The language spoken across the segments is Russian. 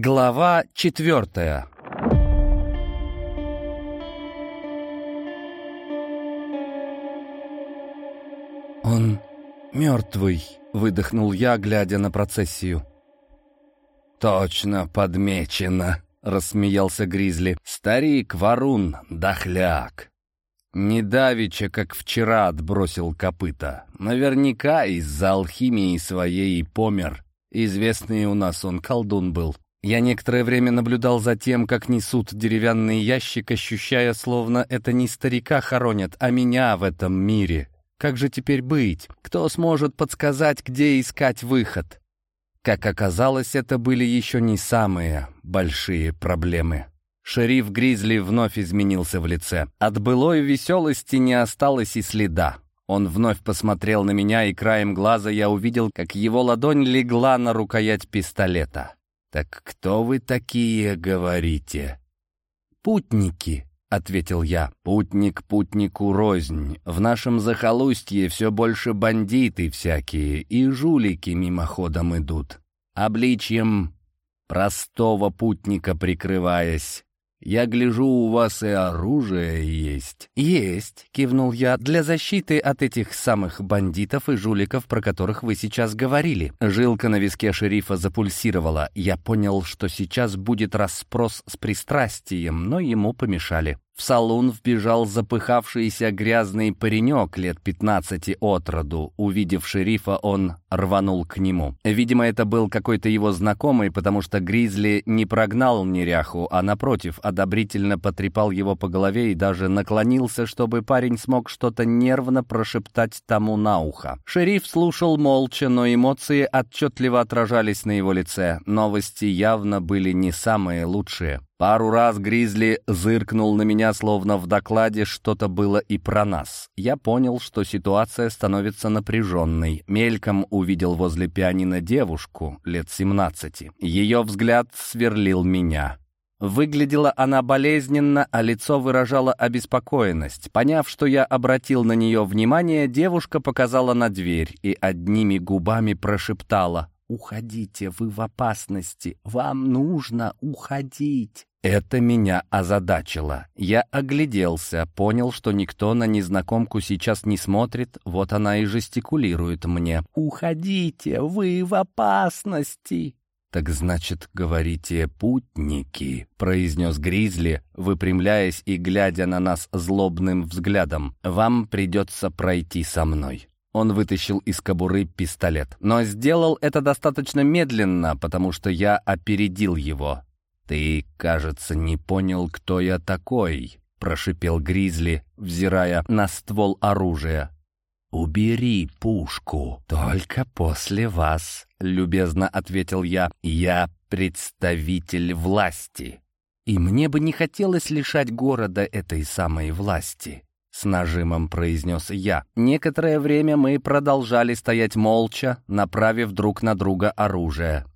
Глава четвертая «Он мертвый», — выдохнул я, глядя на процессию. «Точно подмечено», — рассмеялся Гризли. «Старик Варун, дохляк. Не давеча, как вчера отбросил копыта. Наверняка из-за алхимии своей и помер. Известный у нас он колдун был». Я некоторое время наблюдал за тем, как несут деревянный ящик, ощущая, словно это не старика хоронят, а меня в этом мире. Как же теперь быть? Кто сможет подсказать, где искать выход? Как оказалось, это были еще не самые большие проблемы. Шериф Гризли вновь изменился в лице. От былой веселости не осталось и следа. Он вновь посмотрел на меня, и краем глаза я увидел, как его ладонь легла на рукоять пистолета. «Так кто вы такие, говорите?» «Путники», — ответил я. «Путник путнику рознь. В нашем захолустье все больше бандиты всякие, и жулики мимоходом идут. Обличьем простого путника прикрываясь. «Я гляжу, у вас и оружие есть». «Есть», — кивнул я, — «для защиты от этих самых бандитов и жуликов, про которых вы сейчас говорили». Жилка на виске шерифа запульсировала. Я понял, что сейчас будет расспрос с пристрастием, но ему помешали. В салон вбежал запыхавшийся грязный паренек лет пятнадцати от роду. Увидев шерифа, он рванул к нему. Видимо, это был какой-то его знакомый, потому что Гризли не прогнал неряху, а напротив, одобрительно потрепал его по голове и даже наклонился, чтобы парень смог что-то нервно прошептать тому на ухо. Шериф слушал молча, но эмоции отчетливо отражались на его лице. Новости явно были не самые лучшие. Пару раз Гризли зыркнул на меня, словно в докладе что-то было и про нас. Я понял, что ситуация становится напряженной. Мельком увидел возле пианино девушку лет 17. Ее взгляд сверлил меня. Выглядела она болезненно, а лицо выражало обеспокоенность. Поняв, что я обратил на нее внимание, девушка показала на дверь и одними губами прошептала «Уходите, вы в опасности, вам нужно уходить». Это меня озадачило. Я огляделся, понял, что никто на незнакомку сейчас не смотрит, вот она и жестикулирует мне. «Уходите, вы в опасности!» «Так значит, говорите, путники», — произнес Гризли, выпрямляясь и глядя на нас злобным взглядом. «Вам придется пройти со мной». Он вытащил из кобуры пистолет, но сделал это достаточно медленно, потому что я опередил его. «Ты, кажется, не понял, кто я такой», — прошипел Гризли, взирая на ствол оружия. «Убери пушку, только после вас», — любезно ответил я. «Я представитель власти, и мне бы не хотелось лишать города этой самой власти». С нажимом произнес я. Некоторое время мы продолжали стоять молча, направив друг на друга оружие.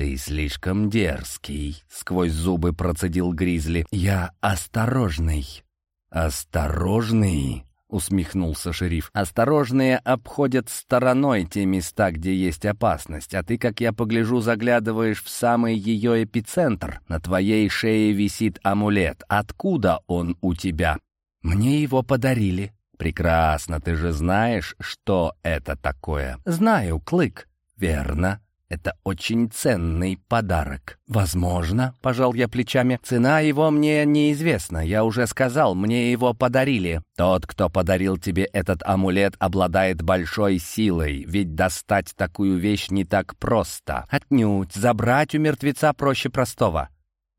«Ты слишком дерзкий», — сквозь зубы процедил Гризли. «Я осторожный». «Осторожный?» — усмехнулся шериф. «Осторожные обходят стороной те места, где есть опасность, а ты, как я погляжу, заглядываешь в самый ее эпицентр. На твоей шее висит амулет. Откуда он у тебя?» «Мне его подарили». «Прекрасно, ты же знаешь, что это такое?» «Знаю, Клык». «Верно. Это очень ценный подарок. Возможно, пожал я плечами. Цена его мне неизвестна. Я уже сказал, мне его подарили. Тот, кто подарил тебе этот амулет, обладает большой силой, ведь достать такую вещь не так просто. Отнюдь, забрать у мертвеца проще простого.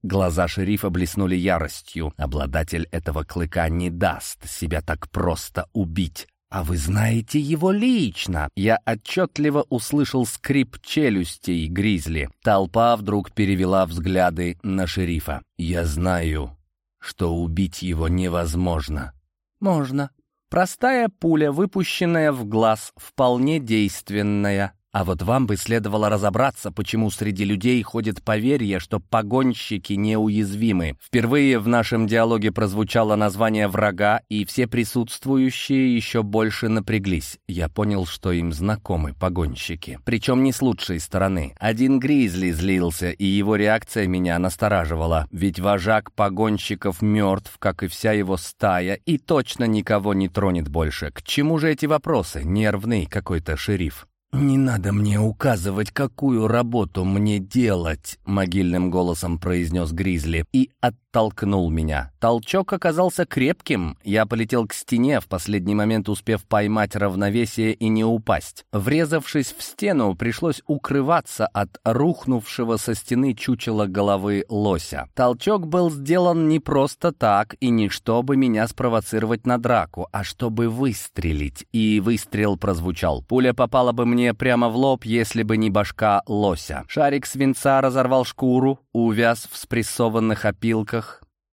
Глаза шерифа блеснули яростью. Обладатель этого клыка не даст себя так просто убить. «А вы знаете его лично!» Я отчетливо услышал скрип челюстей Гризли. Толпа вдруг перевела взгляды на шерифа. «Я знаю, что убить его невозможно». «Можно. Простая пуля, выпущенная в глаз, вполне действенная». А вот вам бы следовало разобраться, почему среди людей ходит поверье, что погонщики неуязвимы. Впервые в нашем диалоге прозвучало название врага, и все присутствующие еще больше напряглись. Я понял, что им знакомы погонщики. Причем не с лучшей стороны. Один Гризли злился, и его реакция меня настораживала. Ведь вожак погонщиков мертв, как и вся его стая, и точно никого не тронет больше. К чему же эти вопросы? Нервный какой-то шериф. «Не надо мне указывать, какую работу мне делать», — могильным голосом произнес Гризли и оттолкнул меня. Толчок оказался крепким. Я полетел к стене, в последний момент успев поймать равновесие и не упасть. Врезавшись в стену, пришлось укрываться от рухнувшего со стены чучела головы лося. Толчок был сделан не просто так и не чтобы меня спровоцировать на драку, а чтобы выстрелить. И выстрел прозвучал. Пуля попала бы мне прямо в лоб, если бы не башка лося. Шарик свинца разорвал шкуру, увяз в спрессованных опилках.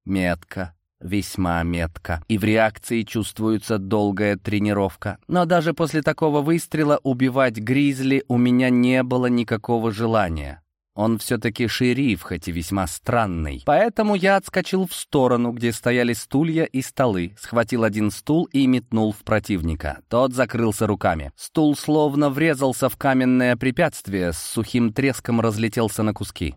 Метко, весьма метко. И в реакции чувствуется долгая тренировка. Но даже после такого выстрела убивать гризли у меня не было никакого желания. Он все-таки шериф, хоть и весьма странный. Поэтому я отскочил в сторону, где стояли стулья и столы, схватил один стул и метнул в противника. Тот закрылся руками. Стул словно врезался в каменное препятствие, с сухим треском разлетелся на куски.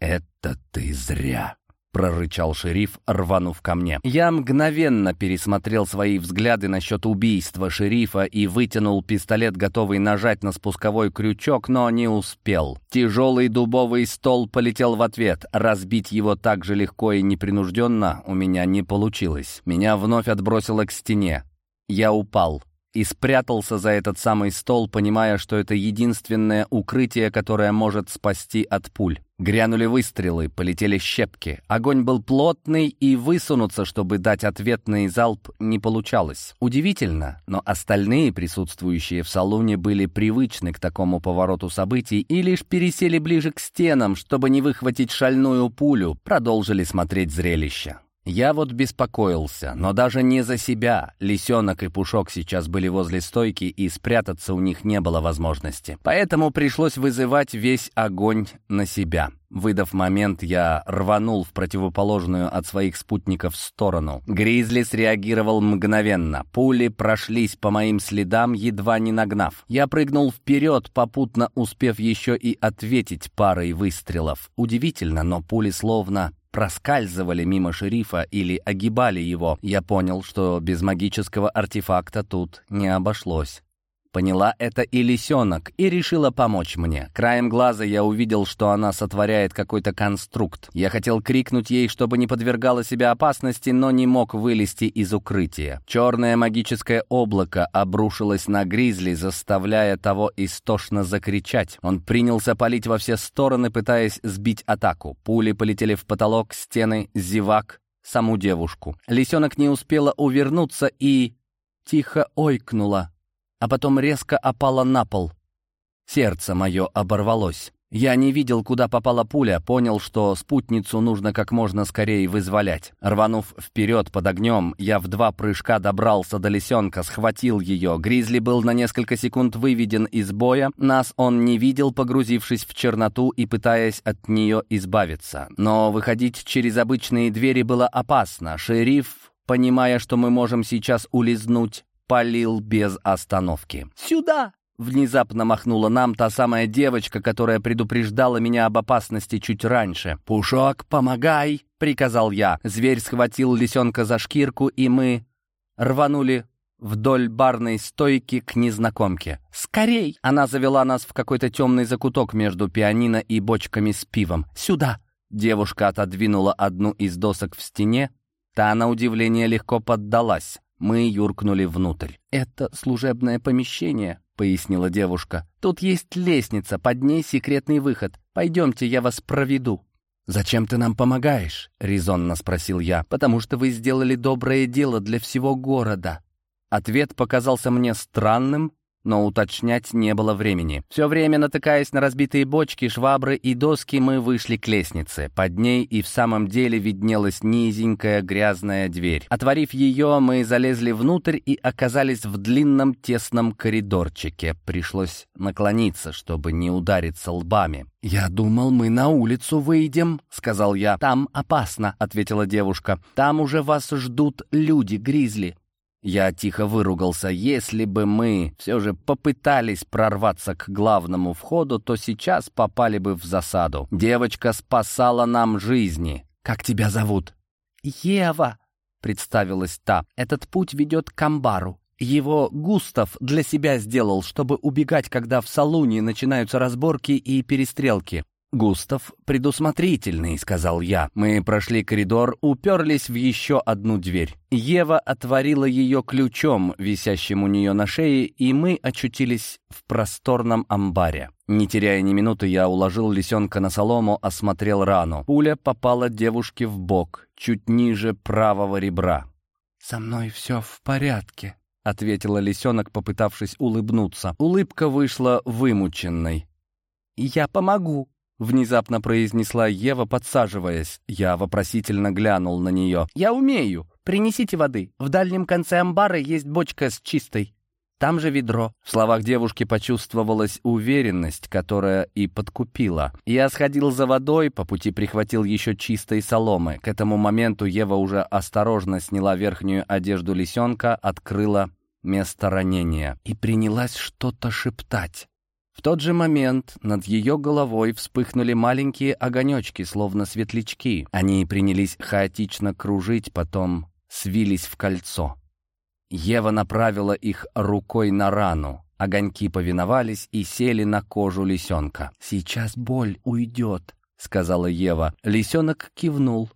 «Это ты зря!» — прорычал шериф, рванув ко мне. Я мгновенно пересмотрел свои взгляды насчет убийства шерифа и вытянул пистолет, готовый нажать на спусковой крючок, но не успел. Тяжелый дубовый стол полетел в ответ. Разбить его так же легко и непринужденно у меня не получилось. Меня вновь отбросило к стене. Я упал и спрятался за этот самый стол, понимая, что это единственное укрытие, которое может спасти от пуль. Грянули выстрелы, полетели щепки. Огонь был плотный, и высунуться, чтобы дать ответный залп, не получалось. Удивительно, но остальные присутствующие в салоне были привычны к такому повороту событий и лишь пересели ближе к стенам, чтобы не выхватить шальную пулю, продолжили смотреть зрелище. Я вот беспокоился, но даже не за себя. Лисенок и Пушок сейчас были возле стойки, и спрятаться у них не было возможности. Поэтому пришлось вызывать весь огонь на себя. Выдав момент, я рванул в противоположную от своих спутников сторону. Гризли среагировал мгновенно. Пули прошлись по моим следам, едва не нагнав. Я прыгнул вперед, попутно успев еще и ответить парой выстрелов. Удивительно, но пули словно проскальзывали мимо шерифа или огибали его, я понял, что без магического артефакта тут не обошлось. Поняла это и лисенок, и решила помочь мне. Краем глаза я увидел, что она сотворяет какой-то конструкт. Я хотел крикнуть ей, чтобы не подвергала себя опасности, но не мог вылезти из укрытия. Черное магическое облако обрушилось на Гризли, заставляя того истошно закричать. Он принялся палить во все стороны, пытаясь сбить атаку. Пули полетели в потолок, стены, зевак, саму девушку. Лисенок не успела увернуться и... тихо ойкнула а потом резко опала на пол. Сердце мое оборвалось. Я не видел, куда попала пуля, понял, что спутницу нужно как можно скорее вызволять. Рванув вперед под огнем, я в два прыжка добрался до лисенка, схватил ее. Гризли был на несколько секунд выведен из боя. Нас он не видел, погрузившись в черноту и пытаясь от нее избавиться. Но выходить через обычные двери было опасно. Шериф, понимая, что мы можем сейчас улизнуть, палил без остановки. «Сюда!» Внезапно махнула нам та самая девочка, которая предупреждала меня об опасности чуть раньше. «Пушок, помогай!» — приказал я. Зверь схватил лисенка за шкирку, и мы рванули вдоль барной стойки к незнакомке. «Скорей!» Она завела нас в какой-то темный закуток между пианино и бочками с пивом. «Сюда!» Девушка отодвинула одну из досок в стене. Та, на удивление, легко поддалась. Мы юркнули внутрь. «Это служебное помещение», — пояснила девушка. «Тут есть лестница, под ней секретный выход. Пойдемте, я вас проведу». «Зачем ты нам помогаешь?» — резонно спросил я. «Потому что вы сделали доброе дело для всего города». Ответ показался мне странным, но уточнять не было времени. Все время натыкаясь на разбитые бочки, швабры и доски, мы вышли к лестнице. Под ней и в самом деле виднелась низенькая грязная дверь. Отворив ее, мы залезли внутрь и оказались в длинном тесном коридорчике. Пришлось наклониться, чтобы не удариться лбами. «Я думал, мы на улицу выйдем», — сказал я. «Там опасно», — ответила девушка. «Там уже вас ждут люди, Гризли. Я тихо выругался. Если бы мы все же попытались прорваться к главному входу, то сейчас попали бы в засаду. Девочка спасала нам жизни. «Как тебя зовут?» «Ева», — представилась та. «Этот путь ведет к амбару. Его Густав для себя сделал, чтобы убегать, когда в салуне начинаются разборки и перестрелки. «Густав предусмотрительный», — сказал я. Мы прошли коридор, уперлись в еще одну дверь. Ева отворила ее ключом, висящим у нее на шее, и мы очутились в просторном амбаре. Не теряя ни минуты, я уложил лисенка на солому, осмотрел рану. Пуля попала девушке в бок, чуть ниже правого ребра. «Со мной все в порядке», — ответила лисенок, попытавшись улыбнуться. Улыбка вышла вымученной. «Я помогу», Внезапно произнесла Ева, подсаживаясь. Я вопросительно глянул на нее. «Я умею. Принесите воды. В дальнем конце амбара есть бочка с чистой. Там же ведро». В словах девушки почувствовалась уверенность, которая и подкупила. Я сходил за водой, по пути прихватил еще чистой соломы. К этому моменту Ева уже осторожно сняла верхнюю одежду лисенка, открыла место ранения и принялась что-то шептать. В тот же момент над ее головой вспыхнули маленькие огонечки, словно светлячки. Они принялись хаотично кружить, потом свились в кольцо. Ева направила их рукой на рану. Огоньки повиновались и сели на кожу лисенка. «Сейчас боль уйдет», — сказала Ева. Лисенок кивнул.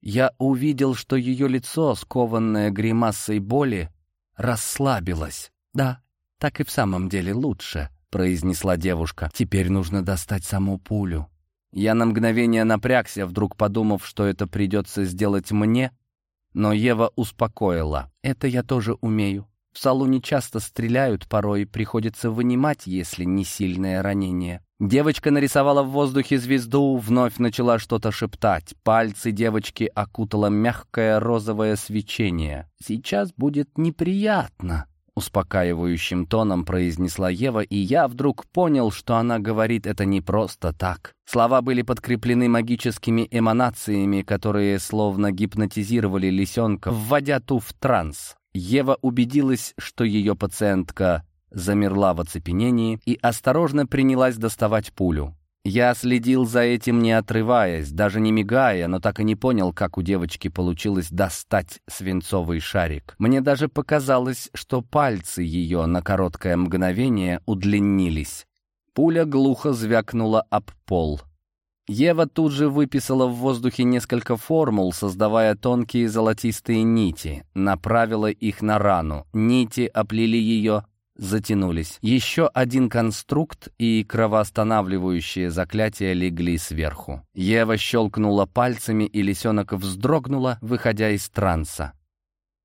Я увидел, что ее лицо, скованное гримасой боли, расслабилось. «Да, так и в самом деле лучше», — произнесла девушка. «Теперь нужно достать саму пулю». Я на мгновение напрягся, вдруг подумав, что это придется сделать мне, но Ева успокоила. «Это я тоже умею. В салуне часто стреляют, порой приходится вынимать, если не сильное ранение». Девочка нарисовала в воздухе звезду, вновь начала что-то шептать. Пальцы девочки окутало мягкое розовое свечение. «Сейчас будет неприятно», успокаивающим тоном произнесла Ева, и я вдруг понял, что она говорит это не просто так. Слова были подкреплены магическими эманациями, которые словно гипнотизировали лисенка, вводя ту в транс. Ева убедилась, что ее пациентка замерла в оцепенении и осторожно принялась доставать пулю. Я следил за этим не отрываясь, даже не мигая, но так и не понял, как у девочки получилось достать свинцовый шарик. Мне даже показалось, что пальцы ее на короткое мгновение удлинились. Пуля глухо звякнула об пол. Ева тут же выписала в воздухе несколько формул, создавая тонкие золотистые нити, направила их на рану. Нити оплели ее, затянулись. Еще один конструкт и кровоостанавливающее заклятие легли сверху. Ева щелкнула пальцами, и лисенок вздрогнула, выходя из транса.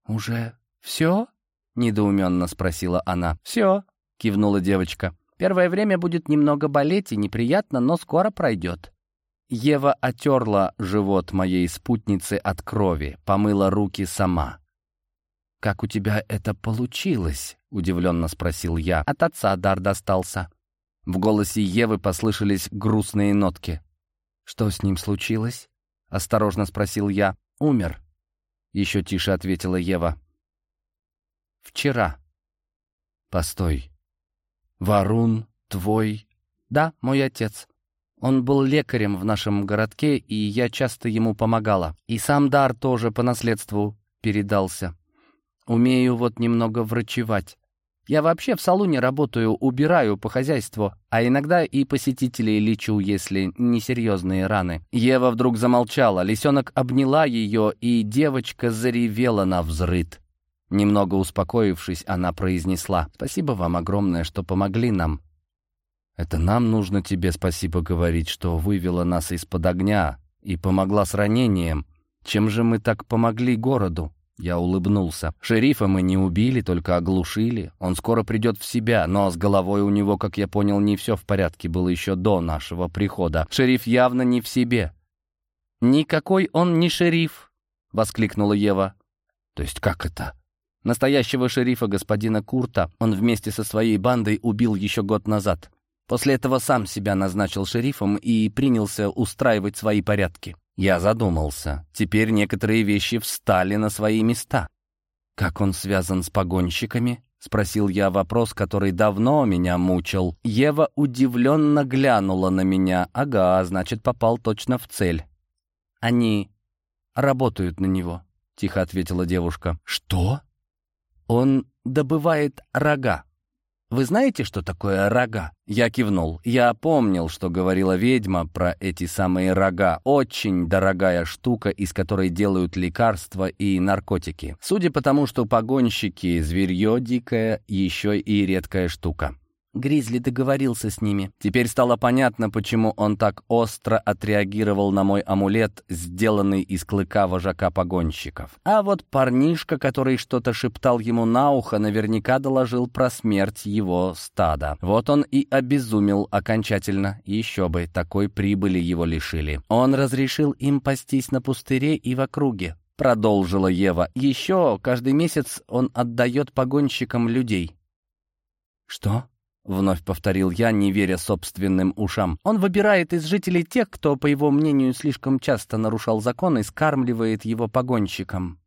«Уже все?» — недоуменно спросила она. «Все», — кивнула девочка. «Первое время будет немного болеть и неприятно, но скоро пройдет». Ева отерла живот моей спутницы от крови, помыла руки сама. «Как у тебя это получилось?» — удивленно спросил я. «От отца дар достался». В голосе Евы послышались грустные нотки. «Что с ним случилось?» — осторожно спросил я. «Умер», — еще тише ответила Ева. «Вчера». «Постой. Варун твой...» «Да, мой отец. Он был лекарем в нашем городке, и я часто ему помогала. И сам дар тоже по наследству передался». Умею вот немного врачевать. Я вообще в салоне работаю, убираю по хозяйству, а иногда и посетителей лечу, если несерьезные раны». Ева вдруг замолчала, лисенок обняла ее, и девочка заревела на взрыд. Немного успокоившись, она произнесла, «Спасибо вам огромное, что помогли нам». «Это нам нужно тебе спасибо говорить, что вывела нас из-под огня и помогла с ранением. Чем же мы так помогли городу?» Я улыбнулся. Шерифа мы не убили, только оглушили. Он скоро придет в себя, но с головой у него, как я понял, не все в порядке было еще до нашего прихода. Шериф явно не в себе. «Никакой он не шериф!» — воскликнула Ева. «То есть как это?» Настоящего шерифа господина Курта он вместе со своей бандой убил еще год назад. После этого сам себя назначил шерифом и принялся устраивать свои порядки. Я задумался. Теперь некоторые вещи встали на свои места. «Как он связан с погонщиками?» — спросил я вопрос, который давно меня мучил. Ева удивленно глянула на меня. «Ага, значит, попал точно в цель». «Они работают на него», — тихо ответила девушка. «Что?» «Он добывает рога. Вы знаете, что такое рога?» Я кивнул. Я помнил, что говорила ведьма про эти самые рога. Очень дорогая штука, из которой делают лекарства и наркотики. Судя по тому, что погонщики — зверье дикое, еще и редкая штука. Гризли договорился с ними. Теперь стало понятно, почему он так остро отреагировал на мой амулет, сделанный из клыка вожака погонщиков. А вот парнишка, который что-то шептал ему на ухо, наверняка доложил про смерть его стада. Вот он и обезумел окончательно. Еще бы, такой прибыли его лишили. Он разрешил им пастись на пустыре и в округе. Продолжила Ева. Еще каждый месяц он отдает погонщикам людей. «Что?» — вновь повторил я, не веря собственным ушам. «Он выбирает из жителей тех, кто, по его мнению, слишком часто нарушал закон и скармливает его погонщикам».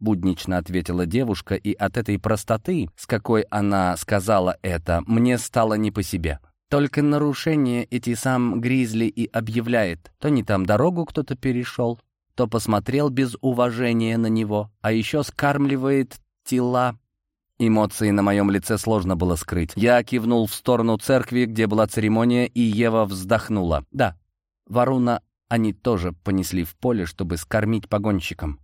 Буднично ответила девушка, и от этой простоты, с какой она сказала это, мне стало не по себе. Только нарушение эти сам Гризли и объявляет. То не там дорогу кто-то перешел, то посмотрел без уважения на него, а еще скармливает тела Эмоции на моем лице сложно было скрыть. Я кивнул в сторону церкви, где была церемония, и Ева вздохнула. Да, Варуна они тоже понесли в поле, чтобы скормить погонщикам.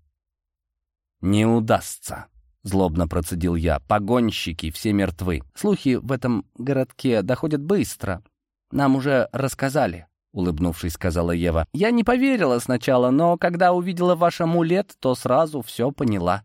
«Не удастся», — злобно процедил я. «Погонщики все мертвы. Слухи в этом городке доходят быстро. Нам уже рассказали». — улыбнувшись, сказала Ева. «Я не поверила сначала, но когда увидела ваш амулет, то сразу все поняла».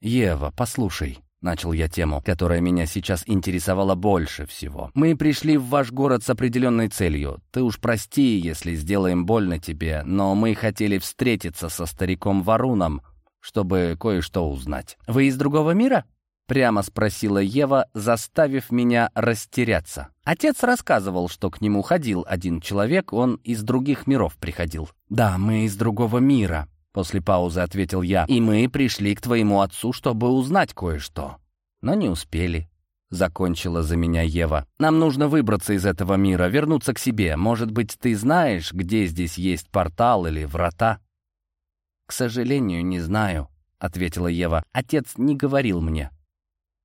«Ева, послушай», — начал я тему, которая меня сейчас интересовала больше всего. «Мы пришли в ваш город с определенной целью. Ты уж прости, если сделаем больно тебе, но мы хотели встретиться со стариком Варуном, чтобы кое-что узнать. Вы из другого мира?» Прямо спросила Ева, заставив меня растеряться. Отец рассказывал, что к нему ходил один человек, он из других миров приходил. «Да, мы из другого мира», После паузы ответил я. «И мы пришли к твоему отцу, чтобы узнать кое-что. Но не успели». Закончила за меня Ева. «Нам нужно выбраться из этого мира, вернуться к себе. Может быть, ты знаешь, где здесь есть портал или врата?» «К сожалению, не знаю», — ответила Ева. «Отец не говорил мне».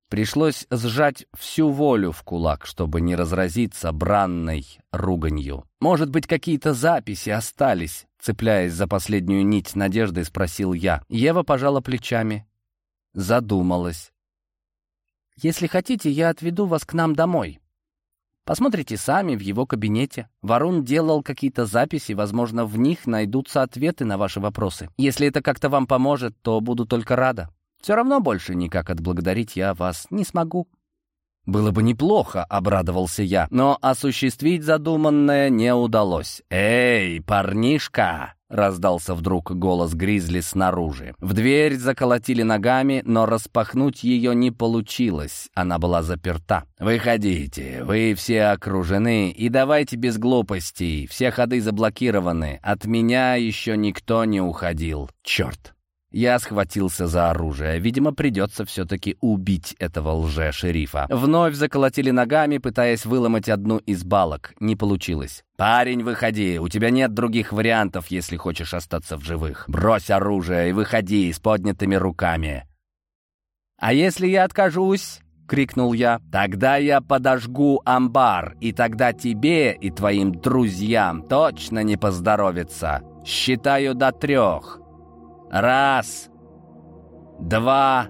Пришлось сжать всю волю в кулак, чтобы не разразиться бранной руганью. «Может быть, какие-то записи остались?» Цепляясь за последнюю нить надежды, спросил я. Ева пожала плечами. Задумалась. «Если хотите, я отведу вас к нам домой. Посмотрите сами в его кабинете. Варун делал какие-то записи, возможно, в них найдутся ответы на ваши вопросы. Если это как-то вам поможет, то буду только рада. Все равно больше никак отблагодарить я вас не смогу». «Было бы неплохо», — обрадовался я, но осуществить задуманное не удалось. «Эй, парнишка!» — раздался вдруг голос Гризли снаружи. В дверь заколотили ногами, но распахнуть ее не получилось, она была заперта. «Выходите, вы все окружены, и давайте без глупостей, все ходы заблокированы, от меня еще никто не уходил. Черт!» Я схватился за оружие. Видимо, придется все-таки убить этого лже-шерифа. Вновь заколотили ногами, пытаясь выломать одну из балок. Не получилось. «Парень, выходи. У тебя нет других вариантов, если хочешь остаться в живых. Брось оружие и выходи с поднятыми руками». «А если я откажусь?» — крикнул я. «Тогда я подожгу амбар, и тогда тебе и твоим друзьям точно не поздоровится. Считаю до трех». Раз, два,